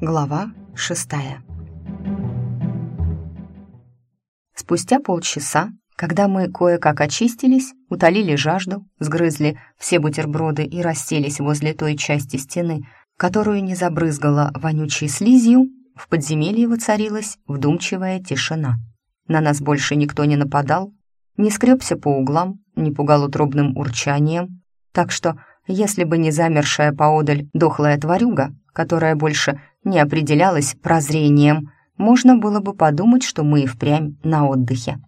Глава шестая Спустя полчаса, когда мы кое-как очистились, утолили жажду, сгрызли все бутерброды и расселись возле той части стены, которую не забрызгала вонючей слизью, в подземелье воцарилась вдумчивая тишина. На нас больше никто не нападал, не скребся по углам, не пугал утробным урчанием, так что, если бы не замершая поодаль дохлая тварюга, которая больше не определялась прозрением, можно было бы подумать, что мы и впрямь на отдыхе.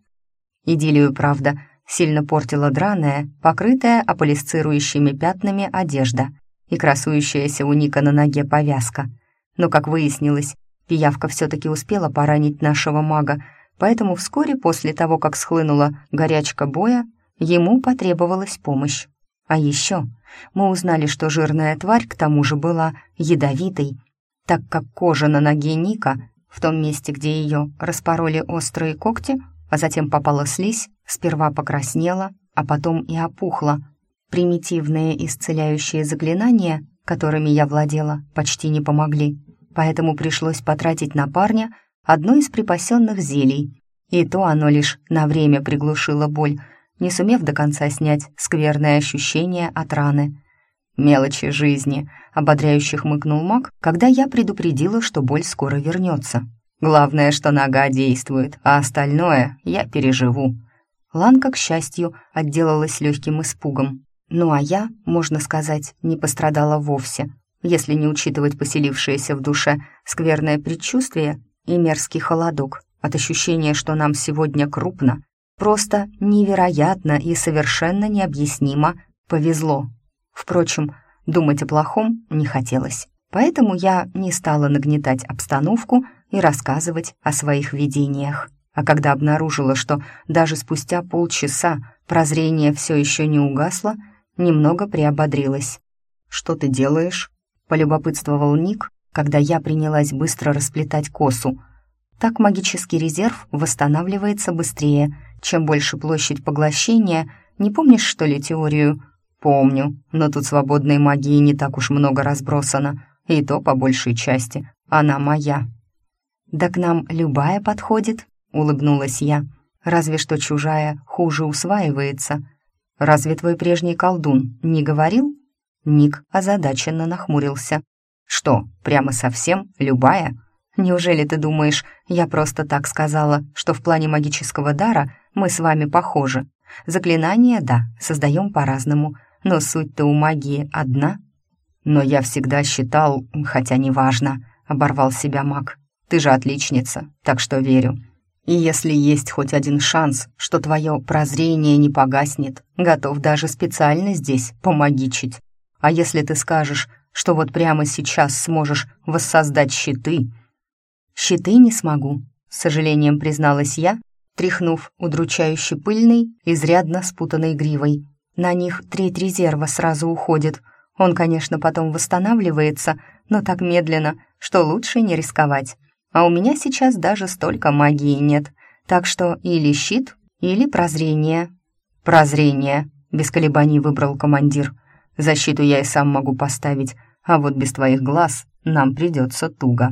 Идиллию, правда, сильно портила драная, покрытая аполисцирующими пятнами одежда и красующаяся у Ника на ноге повязка. Но, как выяснилось, пиявка все-таки успела поранить нашего мага, поэтому вскоре после того, как схлынула горячка боя, ему потребовалась помощь. А еще мы узнали, что жирная тварь к тому же была ядовитой, так как кожа на ноге Ника, в том месте, где ее распороли острые когти, а затем попала слизь, сперва покраснела, а потом и опухла. Примитивные исцеляющие заклинания, которыми я владела, почти не помогли, поэтому пришлось потратить на парня одно из припасенных зелий, и то оно лишь на время приглушило боль, не сумев до конца снять скверное ощущение от раны. «Мелочи жизни», — ободряюще хмыкнул маг, когда я предупредила, что боль скоро вернется. «Главное, что нога действует, а остальное я переживу». Ланка, к счастью, отделалась легким испугом. Ну а я, можно сказать, не пострадала вовсе, если не учитывать поселившееся в душе скверное предчувствие и мерзкий холодок от ощущения, что нам сегодня крупно, просто невероятно и совершенно необъяснимо повезло. Впрочем, думать о плохом не хотелось, поэтому я не стала нагнетать обстановку и рассказывать о своих видениях. А когда обнаружила, что даже спустя полчаса прозрение все еще не угасло, немного приободрилась. «Что ты делаешь?» — полюбопытствовал Ник, когда я принялась быстро расплетать косу. Так магический резерв восстанавливается быстрее, чем больше площадь поглощения. Не помнишь, что ли, теорию? «Помню, но тут свободной магии не так уж много разбросано, и то по большей части. Она моя». «Да к нам любая подходит», — улыбнулась я. «Разве что чужая хуже усваивается. Разве твой прежний колдун не говорил?» Ник озадаченно нахмурился. «Что, прямо совсем любая? Неужели ты думаешь, я просто так сказала, что в плане магического дара мы с вами похожи? Заклинания, да, создаем по-разному, но суть-то у магии одна. Но я всегда считал, хотя неважно, оборвал себя маг. Ты же отличница, так что верю. И если есть хоть один шанс, что твое прозрение не погаснет, готов даже специально здесь помогичить. А если ты скажешь, что вот прямо сейчас сможешь воссоздать щиты... Щиты не смогу, с сожалением призналась я, тряхнув удручающе пыльной, изрядно спутанной гривой. На них треть резерва сразу уходит. Он, конечно, потом восстанавливается, но так медленно, что лучше не рисковать. А у меня сейчас даже столько магии нет. Так что или щит, или прозрение. Прозрение, без колебаний выбрал командир. Защиту я и сам могу поставить, а вот без твоих глаз нам придется туго.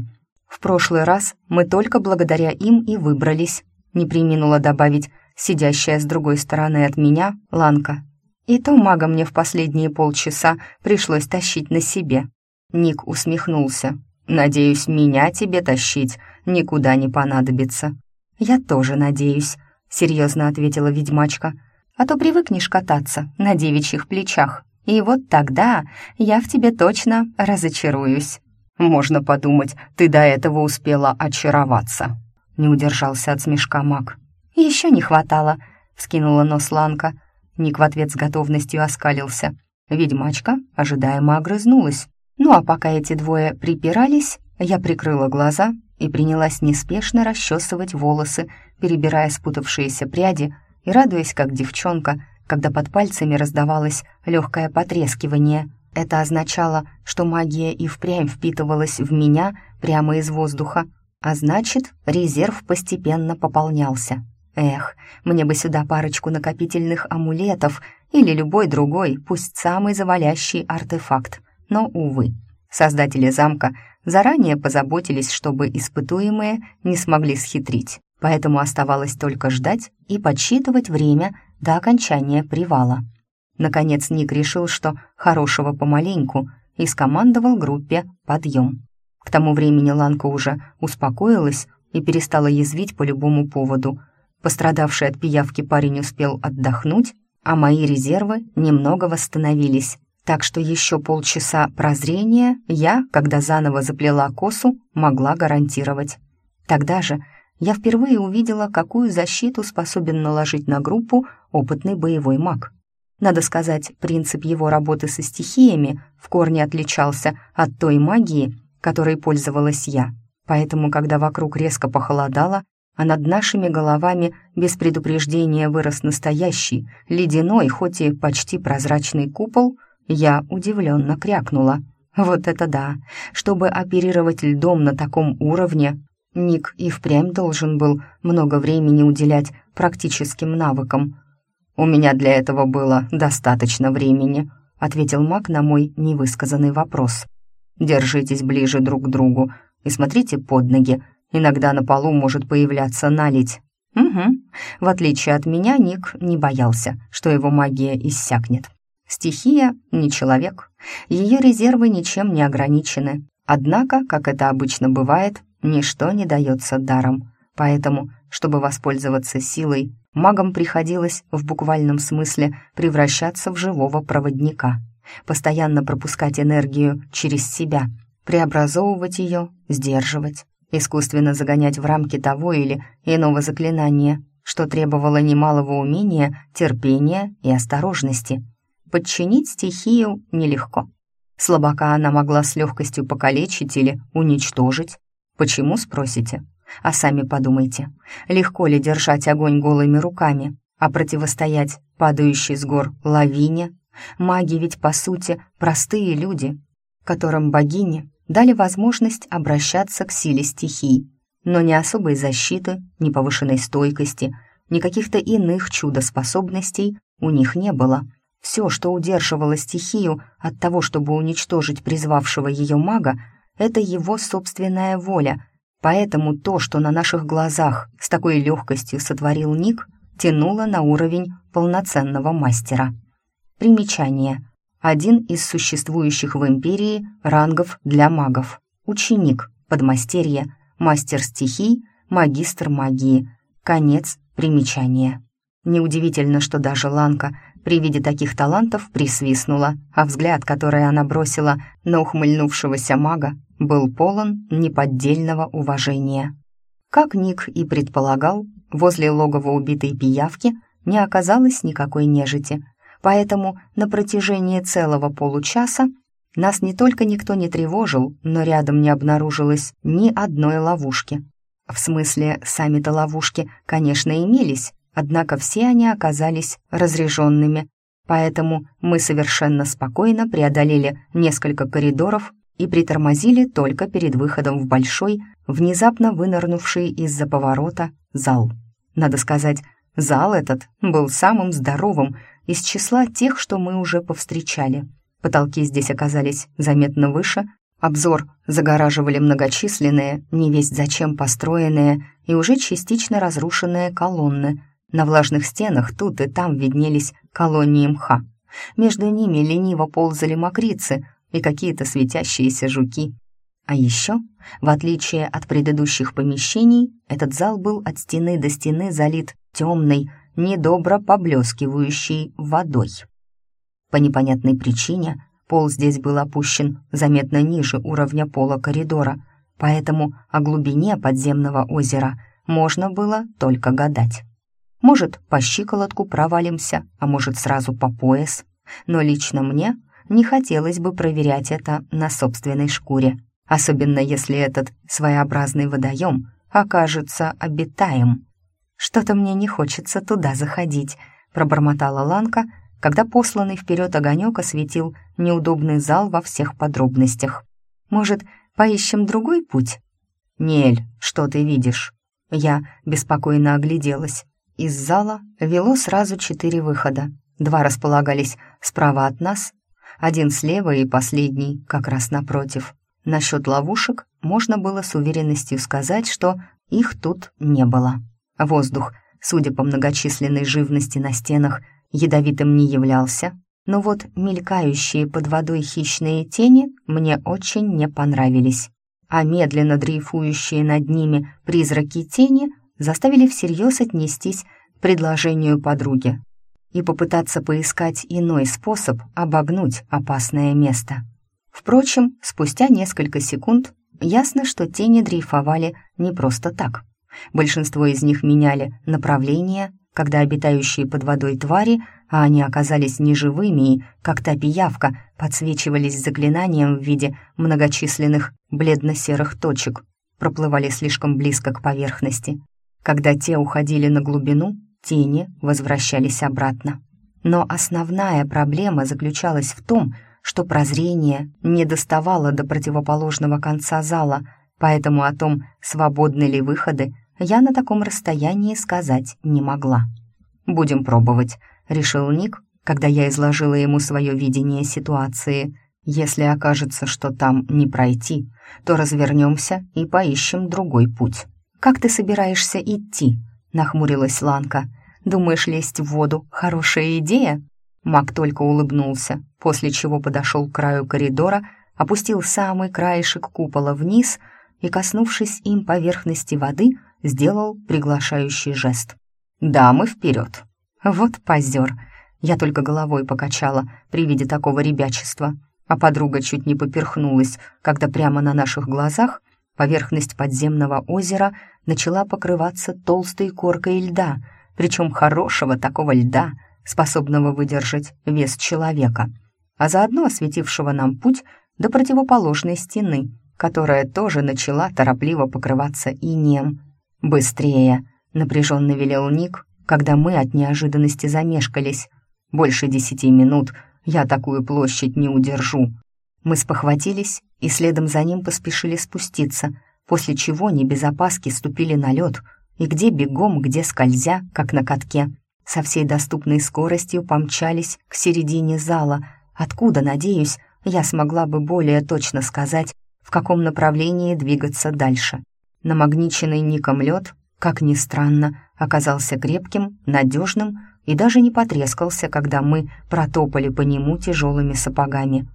В прошлый раз мы только благодаря им и выбрались, не приминула добавить сидящая с другой стороны от меня Ланка. И то мага мне в последние полчаса пришлось тащить на себе. Ник усмехнулся. «Надеюсь, меня тебе тащить никуда не понадобится». «Я тоже надеюсь», — серьезно ответила ведьмачка. «А то привыкнешь кататься на девичьих плечах, и вот тогда я в тебе точно разочаруюсь». «Можно подумать, ты до этого успела очароваться», — не удержался от смешка маг. «Еще не хватало», — вскинула нос Ланка. Ник в ответ с готовностью оскалился. Ведьмачка ожидаемо огрызнулась. Ну а пока эти двое припирались, я прикрыла глаза и принялась неспешно расчесывать волосы, перебирая спутавшиеся пряди и радуясь, как девчонка, когда под пальцами раздавалось легкое потрескивание. Это означало, что магия и впрямь впитывалась в меня прямо из воздуха, а значит, резерв постепенно пополнялся. Эх, мне бы сюда парочку накопительных амулетов или любой другой, пусть самый завалящий артефакт. Но, увы, создатели замка заранее позаботились, чтобы испытуемые не смогли схитрить, поэтому оставалось только ждать и подсчитывать время до окончания привала. Наконец Ник решил, что хорошего помаленьку, и скомандовал группе «Подъем». К тому времени Ланка уже успокоилась и перестала язвить по любому поводу. Пострадавший от пиявки парень успел отдохнуть, а мои резервы немного восстановились. Так что еще полчаса прозрения я, когда заново заплела косу, могла гарантировать. Тогда же я впервые увидела, какую защиту способен наложить на группу опытный боевой маг. Надо сказать, принцип его работы со стихиями в корне отличался от той магии, которой пользовалась я. Поэтому, когда вокруг резко похолодало, а над нашими головами без предупреждения вырос настоящий, ледяной, хоть и почти прозрачный купол, я удивленно крякнула. Вот это да! Чтобы оперировать льдом на таком уровне, Ник и впрямь должен был много времени уделять практическим навыкам. «У меня для этого было достаточно времени», — ответил маг на мой невысказанный вопрос. «Держитесь ближе друг к другу и смотрите под ноги. Иногда на полу может появляться наледь». «Угу». В отличие от меня, Ник не боялся, что его магия иссякнет. Стихия — не человек. Ее резервы ничем не ограничены. Однако, как это обычно бывает, ничто не дается даром. Поэтому, чтобы воспользоваться силой, магам приходилось в буквальном смысле превращаться в живого проводника, постоянно пропускать энергию через себя, преобразовывать ее, сдерживать, искусственно загонять в рамки того или иного заклинания, что требовало немалого умения, терпения и осторожности. Подчинить стихию нелегко. Слабака она могла с легкостью покалечить или уничтожить. Почему, спросите? А сами подумайте, легко ли держать огонь голыми руками, а противостоять падающей с гор лавине? Маги ведь, по сути, простые люди, которым богини дали возможность обращаться к силе стихий, но ни особой защиты, ни повышенной стойкости, ни каких-то иных чудо-способностей у них не было. Все, что удерживало стихию от того, чтобы уничтожить призвавшего ее мага, это его собственная воля, Поэтому то, что на наших глазах с такой легкостью сотворил Ник, тянуло на уровень полноценного мастера. Примечание. Один из существующих в империи рангов для магов. Ученик, подмастерье, мастер стихий, магистр магии. Конец примечания. Неудивительно, что даже Ланка при виде таких талантов присвистнула, а взгляд, который она бросила на ухмыльнувшегося мага, был полон неподдельного уважения. Как Ник и предполагал, возле логова убитой пиявки не оказалось никакой нежити, поэтому на протяжении целого получаса нас не только никто не тревожил, но рядом не обнаружилось ни одной ловушки. В смысле, сами-то ловушки, конечно, имелись, однако все они оказались разряженными, поэтому мы совершенно спокойно преодолели несколько коридоров и притормозили только перед выходом в большой, внезапно вынырнувший из-за поворота зал. Надо сказать, зал этот был самым здоровым из числа тех, что мы уже повстречали. Потолки здесь оказались заметно выше, обзор загораживали многочисленные, не весть зачем построенные и уже частично разрушенные колонны. На влажных стенах тут и там виднелись колонии мха. Между ними лениво ползали мокрицы, и какие-то светящиеся жуки. А еще, в отличие от предыдущих помещений, этот зал был от стены до стены залит темной, недобро поблескивающей водой. По непонятной причине пол здесь был опущен заметно ниже уровня пола коридора, поэтому о глубине подземного озера можно было только гадать. Может, по щиколотку провалимся, а может, сразу по пояс. Но лично мне не хотелось бы проверять это на собственной шкуре, особенно если этот своеобразный водоем окажется обитаем. «Что-то мне не хочется туда заходить», — пробормотала Ланка, когда посланный вперед огонек осветил неудобный зал во всех подробностях. «Может, поищем другой путь?» «Нель, что ты видишь?» Я беспокойно огляделась. Из зала вело сразу четыре выхода. Два располагались справа от нас, один слева и последний как раз напротив. Насчет ловушек можно было с уверенностью сказать, что их тут не было. Воздух, судя по многочисленной живности на стенах, ядовитым не являлся, но вот мелькающие под водой хищные тени мне очень не понравились, а медленно дрейфующие над ними призраки тени заставили всерьез отнестись к предложению подруги и попытаться поискать иной способ обогнуть опасное место. Впрочем, спустя несколько секунд ясно, что тени дрейфовали не просто так. Большинство из них меняли направление, когда обитающие под водой твари, а они оказались неживыми и, как та пиявка, подсвечивались заклинанием в виде многочисленных бледно-серых точек, проплывали слишком близко к поверхности. Когда те уходили на глубину, тени возвращались обратно. Но основная проблема заключалась в том, что прозрение не доставало до противоположного конца зала, поэтому о том, свободны ли выходы, я на таком расстоянии сказать не могла. «Будем пробовать», — решил Ник, когда я изложила ему свое видение ситуации. «Если окажется, что там не пройти, то развернемся и поищем другой путь». «Как ты собираешься идти?» — нахмурилась Ланка. «Думаешь, лезть в воду — хорошая идея?» Мак только улыбнулся, после чего подошел к краю коридора, опустил самый краешек купола вниз и, коснувшись им поверхности воды, сделал приглашающий жест. «Дамы, вперед!» Вот позер. Я только головой покачала при виде такого ребячества, а подруга чуть не поперхнулась, когда прямо на наших глазах поверхность подземного озера начала покрываться толстой коркой льда, причем хорошего такого льда, способного выдержать вес человека, а заодно осветившего нам путь до противоположной стены, которая тоже начала торопливо покрываться инеем. «Быстрее!» — напряженно велел Ник, когда мы от неожиданности замешкались. «Больше десяти минут я такую площадь не удержу». Мы спохватились и следом за ним поспешили спуститься, после чего не без опаски ступили на лед, и где бегом, где скользя, как на катке, со всей доступной скоростью помчались к середине зала, откуда, надеюсь, я смогла бы более точно сказать, в каком направлении двигаться дальше. Намагниченный ником лед, как ни странно, оказался крепким, надежным и даже не потрескался, когда мы протопали по нему тяжелыми сапогами.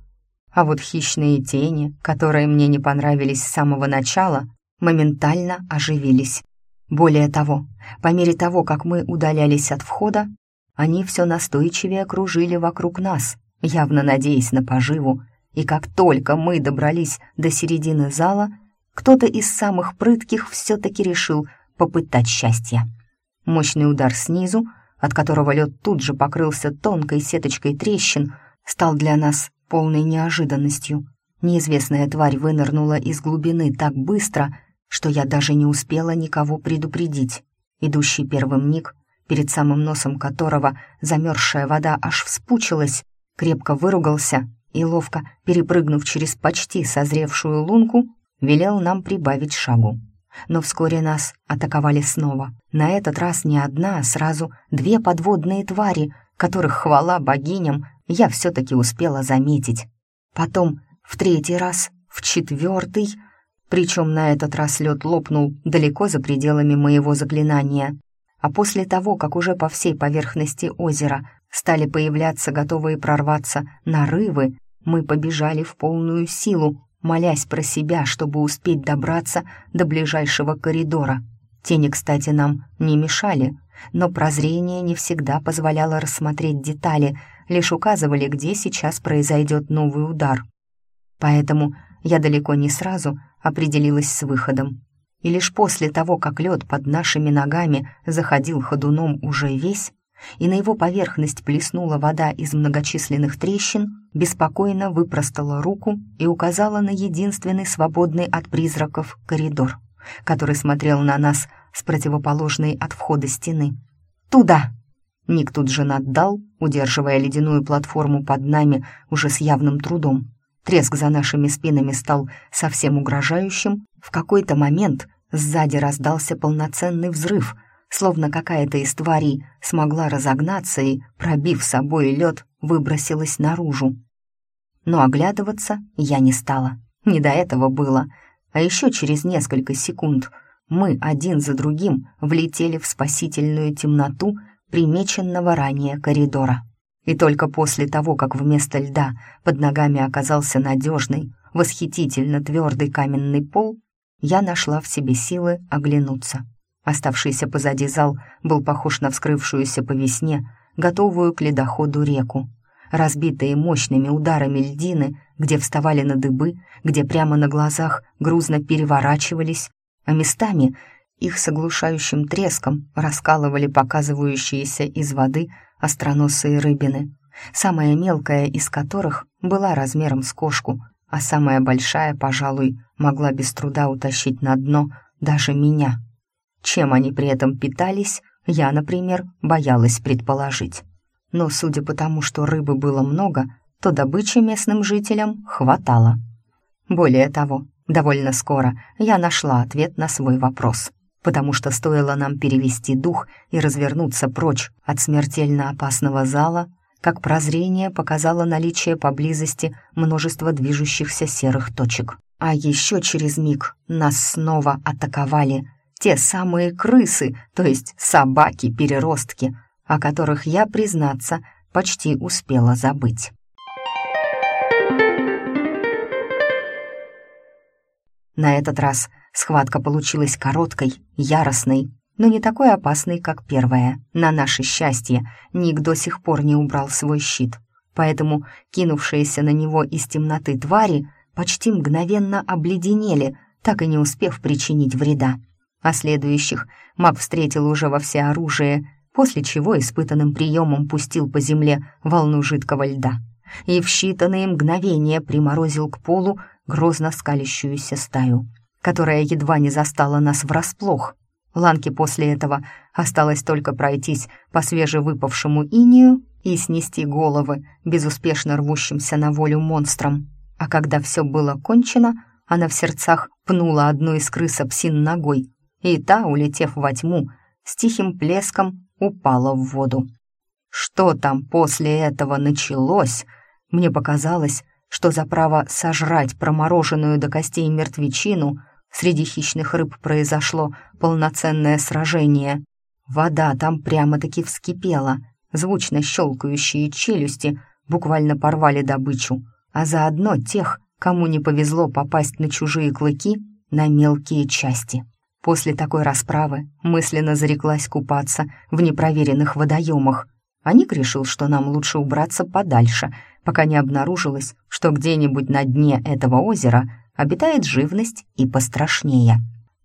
А вот хищные тени, которые мне не понравились с самого начала, моментально оживились. Более того, по мере того, как мы удалялись от входа, они все настойчивее кружили вокруг нас, явно надеясь на поживу, и как только мы добрались до середины зала, кто-то из самых прытких все-таки решил попытать счастье. Мощный удар снизу, от которого лед тут же покрылся тонкой сеточкой трещин, стал для нас полной неожиданностью. Неизвестная тварь вынырнула из глубины так быстро, что я даже не успела никого предупредить. Идущий первым Ник, перед самым носом которого замерзшая вода аж вспучилась, крепко выругался и, ловко перепрыгнув через почти созревшую лунку, велел нам прибавить шагу. Но вскоре нас атаковали снова. На этот раз не одна, а сразу две подводные твари, которых, хвала богиням, я все-таки успела заметить. Потом в третий раз, в четвертый, причем на этот раз лед лопнул далеко за пределами моего заклинания. А после того, как уже по всей поверхности озера стали появляться готовые прорваться нарывы, мы побежали в полную силу, молясь про себя, чтобы успеть добраться до ближайшего коридора. Тени, кстати, нам не мешали, но прозрение не всегда позволяло рассмотреть детали, лишь указывали, где сейчас произойдет новый удар. Поэтому я далеко не сразу определилась с выходом. И лишь после того, как лед под нашими ногами заходил ходуном уже весь, и на его поверхность плеснула вода из многочисленных трещин, беспокойно выпростала руку и указала на единственный свободный от призраков коридор, который смотрел на нас с противоположной от входа стены. «Туда!» Ник тут же наддал, удерживая ледяную платформу под нами уже с явным трудом. Треск за нашими спинами стал совсем угрожающим. В какой-то момент сзади раздался полноценный взрыв — словно какая-то из тварей смогла разогнаться и, пробив собой лед, выбросилась наружу. Но оглядываться я не стала. не до этого было. А еще через несколько секунд мы один за другим влетели в спасительную темноту примеченного ранее коридора. И только после того, как вместо льда под ногами оказался надежный, восхитительно твердый каменный пол, я нашла в себе силы оглянуться. Оставшийся позади зал был похож на вскрывшуюся по весне, готовую к ледоходу реку. Разбитые мощными ударами льдины, где вставали на дыбы, где прямо на глазах грузно переворачивались, а местами их с оглушающим треском раскалывали показывающиеся из воды остроносые рыбины, самая мелкая из которых была размером с кошку, а самая большая, пожалуй, могла без труда утащить на дно даже меня. Чем они при этом питались, я, например, боялась предположить. Но судя по тому, что рыбы было много, то добычи местным жителям хватало. Более того, довольно скоро я нашла ответ на свой вопрос — потому что стоило нам перевести дух и развернуться прочь от смертельно опасного зала, как прозрение показало наличие поблизости множества движущихся серых точек. А еще через миг нас снова атаковали те самые крысы, то есть собаки-переростки, о которых я, признаться, почти успела забыть. На этот раз Схватка получилась короткой, яростной, но не такой опасной, как первая. На наше счастье Ник до сих пор не убрал свой щит, поэтому кинувшиеся на него из темноты твари почти мгновенно обледенели, так и не успев причинить вреда. А следующих маг встретил уже во всеоружие, после чего испытанным приемом пустил по земле волну жидкого льда и в считанные мгновения приморозил к полу грозно скалящуюся стаю которая едва не застала нас врасплох. Ланке после этого осталось только пройтись по свежевыпавшему инию и снести головы безуспешно рвущимся на волю монстрам. А когда все было кончено, она в сердцах пнула одну из крыс псин ногой, и та, улетев во тьму, с тихим плеском упала в воду. Что там после этого началось? Мне показалось, что за право сожрать промороженную до костей мертвечину — Среди хищных рыб произошло полноценное сражение. Вода там прямо-таки вскипела, звучно щелкающие челюсти буквально порвали добычу, а заодно тех, кому не повезло попасть на чужие клыки, на мелкие части. После такой расправы мысленно зареклась купаться в непроверенных водоемах, а Ник решил, что нам лучше убраться подальше, пока не обнаружилось, что где-нибудь на дне этого озера – обитает живность и пострашнее.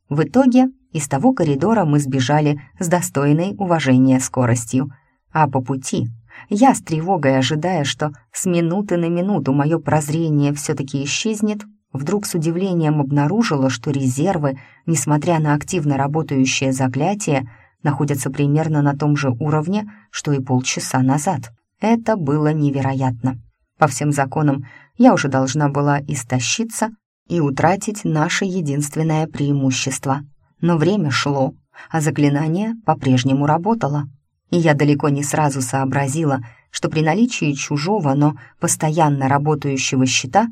В итоге из того коридора мы сбежали с достойной уважения скоростью, а по пути я с тревогой ожидая, что с минуты на минуту мое прозрение все-таки исчезнет, вдруг с удивлением обнаружила, что резервы, несмотря на активно работающее заклятие, находятся примерно на том же уровне, что и полчаса назад. Это было невероятно. По всем законам я уже должна была истощиться и утратить наше единственное преимущество. Но время шло, а заклинание по-прежнему работало. И я далеко не сразу сообразила, что при наличии чужого, но постоянно работающего щита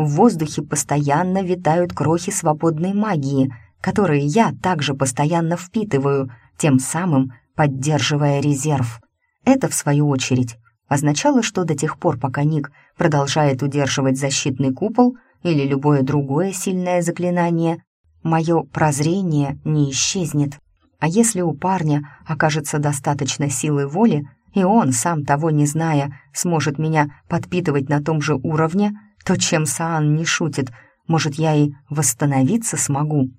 в воздухе постоянно витают крохи свободной магии, которые я также постоянно впитываю, тем самым поддерживая резерв. Это, в свою очередь, означало, что до тех пор, пока Ник продолжает удерживать защитный купол — или любое другое сильное заклинание, мое прозрение не исчезнет. А если у парня окажется достаточно силы воли, и он, сам того не зная, сможет меня подпитывать на том же уровне, то чем Саан не шутит, может, я и восстановиться смогу.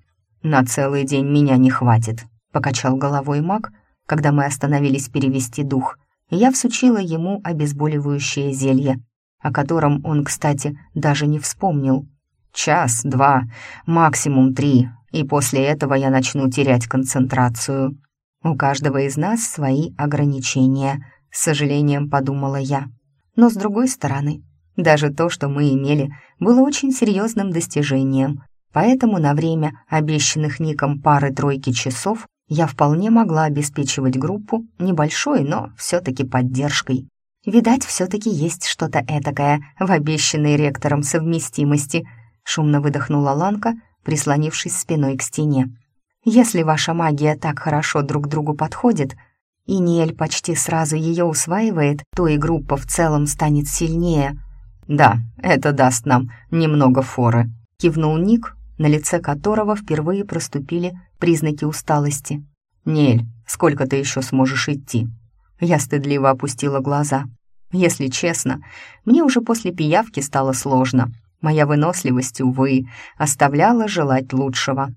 На целый день меня не хватит, покачал головой маг, когда мы остановились перевести дух. Я всучила ему обезболивающее зелье, о котором он, кстати, даже не вспомнил. Час, два, максимум три, и после этого я начну терять концентрацию. У каждого из нас свои ограничения, с сожалением подумала я. Но с другой стороны, даже то, что мы имели, было очень серьезным достижением, поэтому на время обещанных Ником пары-тройки часов я вполне могла обеспечивать группу небольшой, но все-таки поддержкой. Видать, все-таки есть что-то этакое в обещанной ректором совместимости. шумно выдохнула Ланка, прислонившись спиной к стене. «Если ваша магия так хорошо друг другу подходит, и Ниэль почти сразу ее усваивает, то и группа в целом станет сильнее». «Да, это даст нам немного форы», — кивнул Ник, на лице которого впервые проступили признаки усталости. «Нель, сколько ты еще сможешь идти?» Я стыдливо опустила глаза. Если честно, мне уже после пиявки стало сложно. Моя выносливость, увы, оставляла желать лучшего.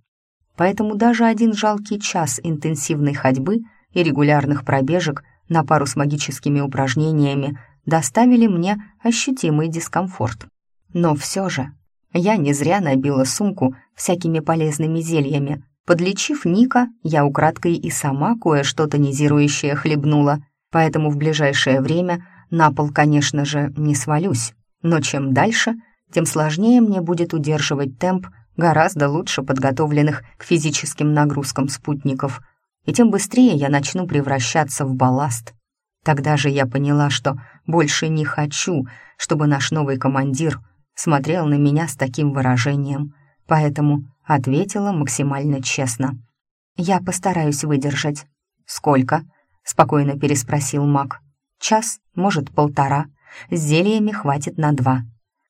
Поэтому даже один жалкий час интенсивной ходьбы и регулярных пробежек на пару с магическими упражнениями доставили мне ощутимый дискомфорт. Но все же я не зря набила сумку всякими полезными зельями. Подлечив Ника, я украдкой и сама кое-что тонизирующее хлебнула, поэтому в ближайшее время на пол, конечно же, не свалюсь. Но чем дальше, тем сложнее мне будет удерживать темп гораздо лучше подготовленных к физическим нагрузкам спутников, и тем быстрее я начну превращаться в балласт. Тогда же я поняла, что больше не хочу, чтобы наш новый командир — смотрел на меня с таким выражением, поэтому ответила максимально честно. «Я постараюсь выдержать». «Сколько?» — спокойно переспросил маг. «Час, может, полтора. С зельями хватит на два».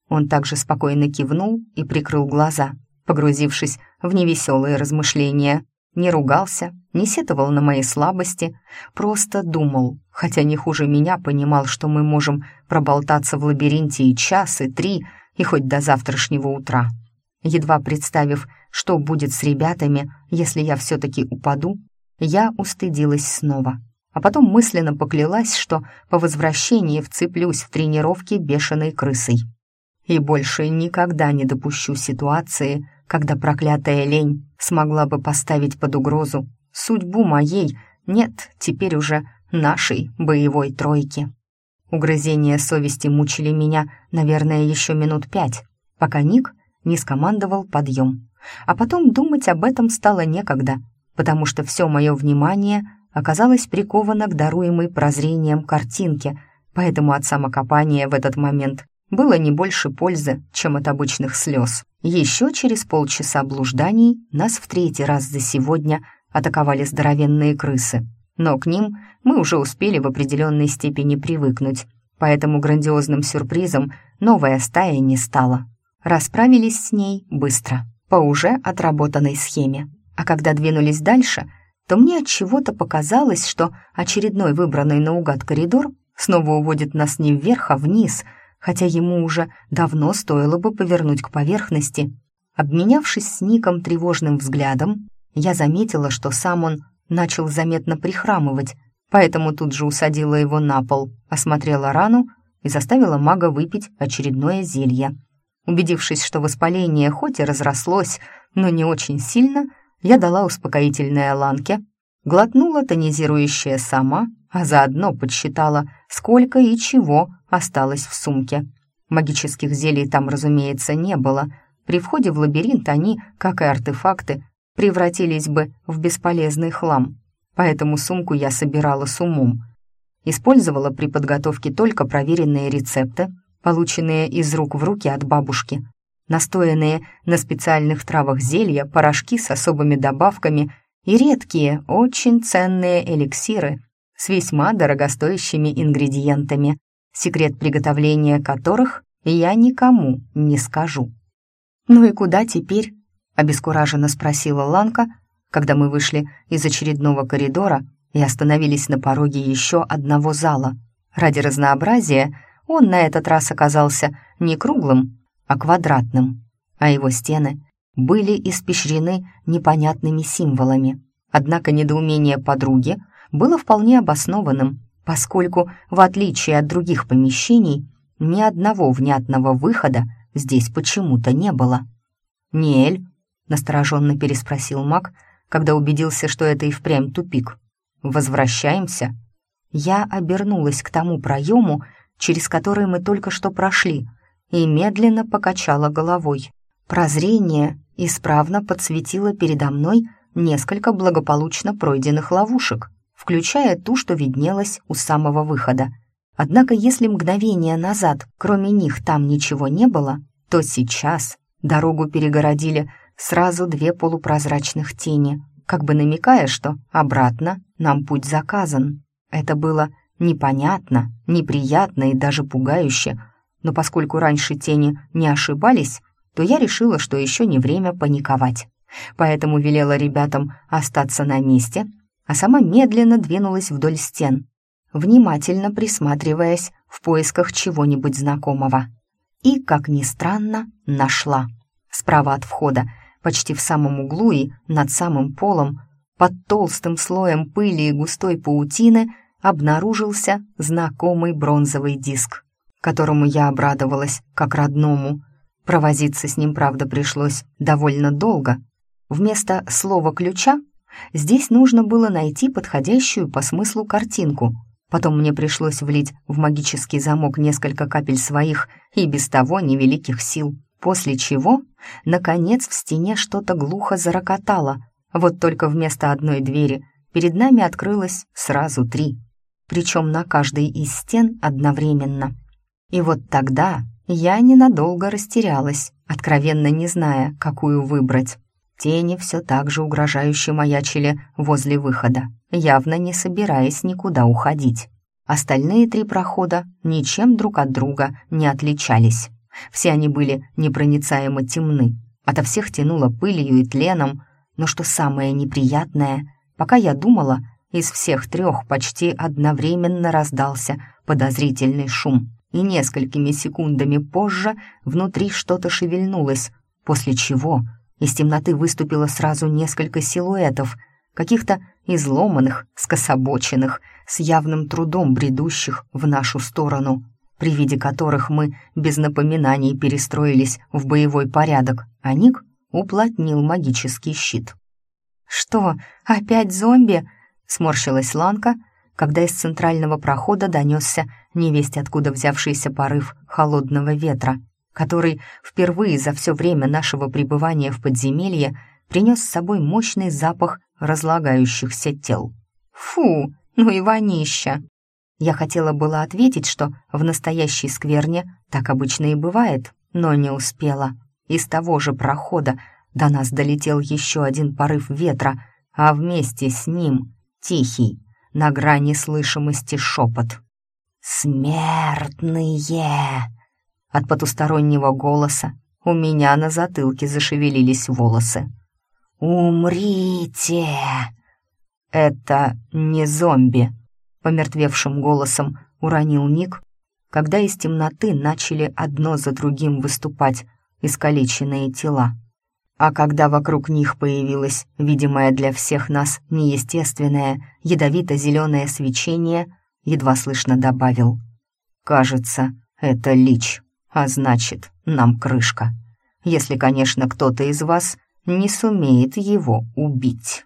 Он также спокойно кивнул и прикрыл глаза, погрузившись в невеселые размышления. Не ругался, не сетовал на мои слабости, просто думал, хотя не хуже меня понимал, что мы можем проболтаться в лабиринте и час, и три, и хоть до завтрашнего утра. Едва представив, что будет с ребятами, если я все-таки упаду, я устыдилась снова. А потом мысленно поклялась, что по возвращении вцеплюсь в тренировки бешеной крысой. И больше никогда не допущу ситуации, когда проклятая лень смогла бы поставить под угрозу судьбу моей, нет, теперь уже нашей боевой тройки. Угрызения совести мучили меня, наверное, еще минут пять, пока Ник не скомандовал подъем. А потом думать об этом стало некогда, потому что все мое внимание оказалось приковано к даруемой прозрением картинке, поэтому от самокопания в этот момент было не больше пользы, чем от обычных слез. Еще через полчаса блужданий нас в третий раз за сегодня атаковали здоровенные крысы но к ним мы уже успели в определенной степени привыкнуть, поэтому грандиозным сюрпризом новая стая не стала. Расправились с ней быстро, по уже отработанной схеме. А когда двинулись дальше, то мне от чего-то показалось, что очередной выбранный наугад коридор снова уводит нас не вверх, а вниз, хотя ему уже давно стоило бы повернуть к поверхности. Обменявшись с Ником тревожным взглядом, я заметила, что сам он начал заметно прихрамывать, поэтому тут же усадила его на пол, осмотрела рану и заставила мага выпить очередное зелье. Убедившись, что воспаление хоть и разрослось, но не очень сильно, я дала успокоительное ланке, глотнула тонизирующее сама, а заодно подсчитала, сколько и чего осталось в сумке. Магических зелий там, разумеется, не было. При входе в лабиринт они, как и артефакты, превратились бы в бесполезный хлам. Поэтому сумку я собирала с умом. Использовала при подготовке только проверенные рецепты, полученные из рук в руки от бабушки, настоянные на специальных травах зелья, порошки с особыми добавками и редкие, очень ценные эликсиры с весьма дорогостоящими ингредиентами, секрет приготовления которых я никому не скажу. «Ну и куда теперь?» обескураженно спросила Ланка, когда мы вышли из очередного коридора и остановились на пороге еще одного зала. Ради разнообразия он на этот раз оказался не круглым, а квадратным, а его стены были испещрены непонятными символами. Однако недоумение подруги было вполне обоснованным, поскольку, в отличие от других помещений, ни одного внятного выхода здесь почему-то не было. Ниэль настороженно переспросил маг, когда убедился, что это и впрямь тупик. «Возвращаемся?» Я обернулась к тому проему, через который мы только что прошли, и медленно покачала головой. Прозрение исправно подсветило передо мной несколько благополучно пройденных ловушек, включая ту, что виднелась у самого выхода. Однако если мгновение назад, кроме них, там ничего не было, то сейчас Дорогу перегородили сразу две полупрозрачных тени, как бы намекая, что обратно нам путь заказан. Это было непонятно, неприятно и даже пугающе, но поскольку раньше тени не ошибались, то я решила, что еще не время паниковать. Поэтому велела ребятам остаться на месте, а сама медленно двинулась вдоль стен, внимательно присматриваясь в поисках чего-нибудь знакомого. И, как ни странно, нашла. Справа от входа, почти в самом углу и над самым полом, под толстым слоем пыли и густой паутины обнаружился знакомый бронзовый диск, которому я обрадовалась как родному. Провозиться с ним, правда, пришлось довольно долго. Вместо слова «ключа» здесь нужно было найти подходящую по смыслу картинку. Потом мне пришлось влить в магический замок несколько капель своих и без того невеликих сил, после чего, наконец, в стене что-то глухо зарокотало. Вот только вместо одной двери перед нами открылось сразу три, причем на каждой из стен одновременно. И вот тогда я ненадолго растерялась, откровенно не зная, какую выбрать. Тени все так же угрожающе маячили возле выхода, явно не собираясь никуда уходить. Остальные три прохода ничем друг от друга не отличались. Все они были непроницаемо темны, ото всех тянуло пылью и тленом, но что самое неприятное, пока я думала, из всех трех почти одновременно раздался подозрительный шум и несколькими секундами позже внутри что-то шевельнулось, после чего из темноты выступило сразу несколько силуэтов, каких-то изломанных, скособоченных, с явным трудом бредущих в нашу сторону, при виде которых мы без напоминаний перестроились в боевой порядок, а Ник уплотнил магический щит. «Что, опять зомби?» — сморщилась Ланка, когда из центрального прохода донесся невесть откуда взявшийся порыв холодного ветра, который впервые за все время нашего пребывания в подземелье принес с собой мощный запах разлагающихся тел. «Фу, ну и вонища!» Я хотела было ответить, что в настоящей скверне так обычно и бывает, но не успела. Из того же прохода до нас долетел еще один порыв ветра, а вместе с ним тихий, на грани слышимости шепот. «Смертные!» От потустороннего голоса у меня на затылке зашевелились волосы. «Умрите!» «Это не зомби», — помертвевшим голосом уронил Ник, когда из темноты начали одно за другим выступать искалеченные тела. А когда вокруг них появилось видимое для всех нас неестественное ядовито-зеленое свечение, едва слышно добавил. «Кажется, это лич, а значит, нам крышка. Если, конечно, кто-то из вас не сумеет его убить».